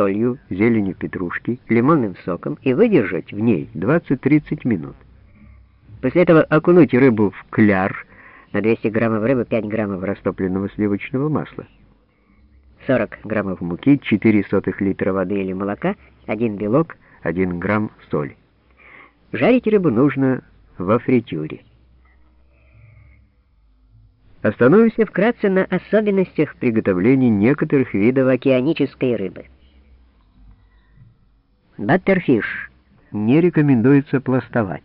солью, зеленью петрушки, лимонным соком и выдержать в ней 20-30 минут. После этого окунуть рыбу в кляр, на 200 граммов рыбы 5 граммов растопленного сливочного масла, 40 граммов муки, 4 сотых литра воды или молока, 1 белок, 1 грамм соли. Жарить рыбу нужно во фритюре. Остановимся вкратце на особенностях приготовления некоторых видов океанической рыбы. Баттерфиш не рекомендуется пластовать.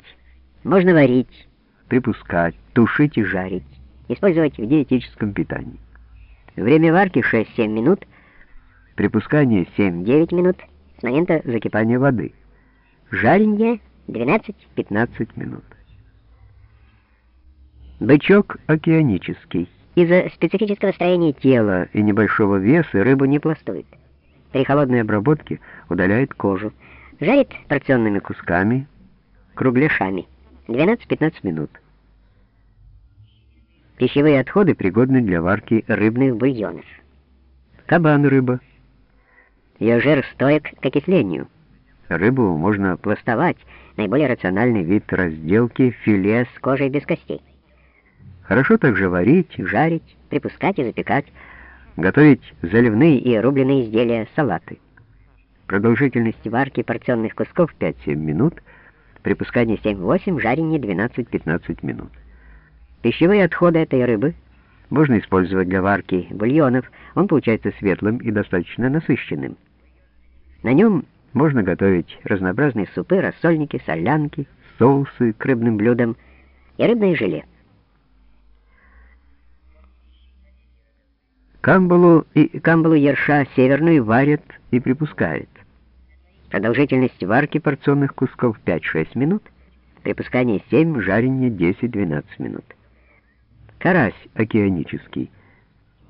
Можно варить, припускать, тушить и жарить, использовать в диетическом питании. Время варки 6-7 минут, припускание 7-9 минут с момента закипания воды. Жаренье 12-15 минут. Бычок океанический. Из-за специфического строения тела и небольшого веса рыбу не пластует. При холодной обработке удаляет кожу. Жарит порционными кусками, кругляшами. 12-15 минут. Пищевые отходы пригодны для варки рыбных бульонов. Кабан-рыба. Ее жир стоек к окислению. Рыбу можно пластовать, наиболее рациональный вид разделки филе с кожей без костей. Хорошо также варить, жарить, припускать и запекать, готовить заливные и рубленые изделия, салаты. Продолжительность варки порционных кусков 5-7 минут, припускание 7-8, жарение 12-15 минут. Пищевые отходы этой рыбы можно использовать для варки бульонов, он получается светлым и достаточно насыщенным. На нем можно готовить разнообразные супы, рассольники, солянки, соусы к рыбным блюдам и рыбное желе. Камбалу и камбалу ерша северную варят и припускают. Продолжительность варки порционных кусков 5-6 минут, припускание 7, жарение 10-12 минут. Карась океанический.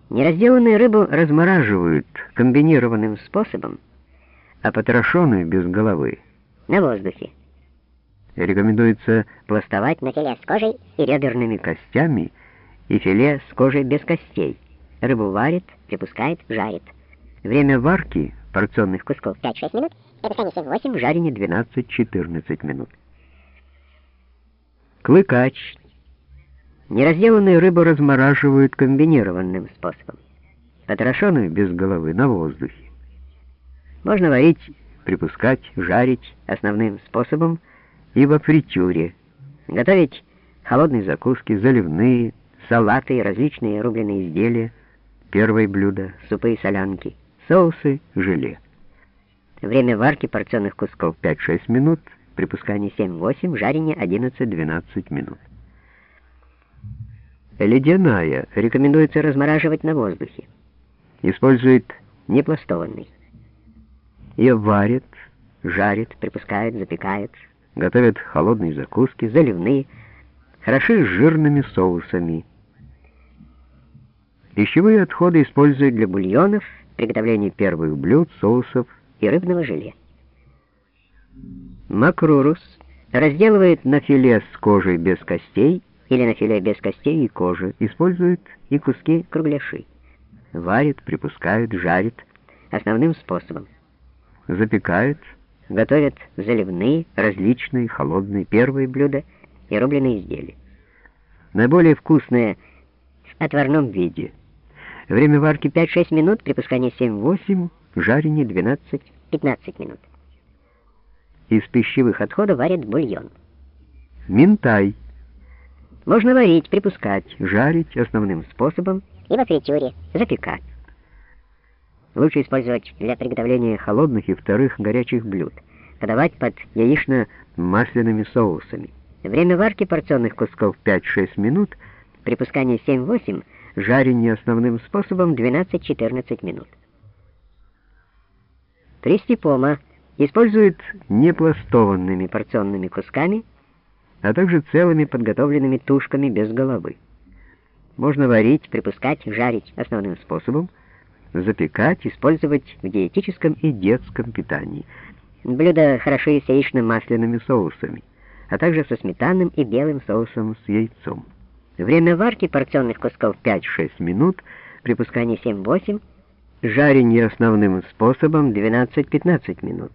Неразделанную рыбу размораживают комбинированным способом, а потрошенную без головы на воздухе. Рекомендуется пластовать на филе с кожей и реберными костями и филе с кожей без костей. Рыбу варит, припускает, жарит. Время варки порционных кусков 5-6 минут, припускание 7-8, жарение 12-14 минут. Клыкач. Неразделанную рыбу размораживают комбинированным способом. Потрошенную без головы на воздухе. Можно варить, припускать, жарить основным способом и во фритюре. Готовить холодные закуски, заливные, салаты и различные рубленые изделия – Первое блюдо — супы и солянки, соусы, желе. Время варки порционных кусков 5-6 минут, припускание 7-8, жарение 11-12 минут. Ледяная рекомендуется размораживать на воздухе. Использует непластованный. Ее варят, жарят, припускают, запекают, готовят холодные закуски, заливные, хороши с жирными соусами, Пищевые отходы используют для бульонов, приготовления первых блюд, соусов и рыбного желе. Макрурус разделывает на филе с кожей без костей или на филе без костей и кожи, использует и куски кругляши. Варит, припускают, жарит основным способом. Запекают, готовят заливные, различные, холодные, первые блюда и рубленые изделия. Наиболее вкусные в отварном виде – Время варки 5-6 минут, припускание 7-8, жарение 12-15 минут. Из пищевых отходов варят бульон. Минтай. Можно варить, припускать, жарить основным способом и во фритюре запекать. Лучше использовать для приготовления холодных и вторых горячих блюд. Подавать под яично-масляными соусами. Время варки порционных кусков 5-6 минут, припускание 7-8 жарение основным способом 12-14 минут. Трестипома используют непластованными порционными кусками, а также целыми подготовленными тушками без головы. Можно варить, припускать, жарить основным способом, запекать, использовать в диетическом и детском питании. Блюда хороши с яично-масляными соусами, а также со сметанным и белым соусом с яйцом. Время варки порционных кусков 5-6 минут, припускание 7-8, Жаренье основным способом 12-15 минут.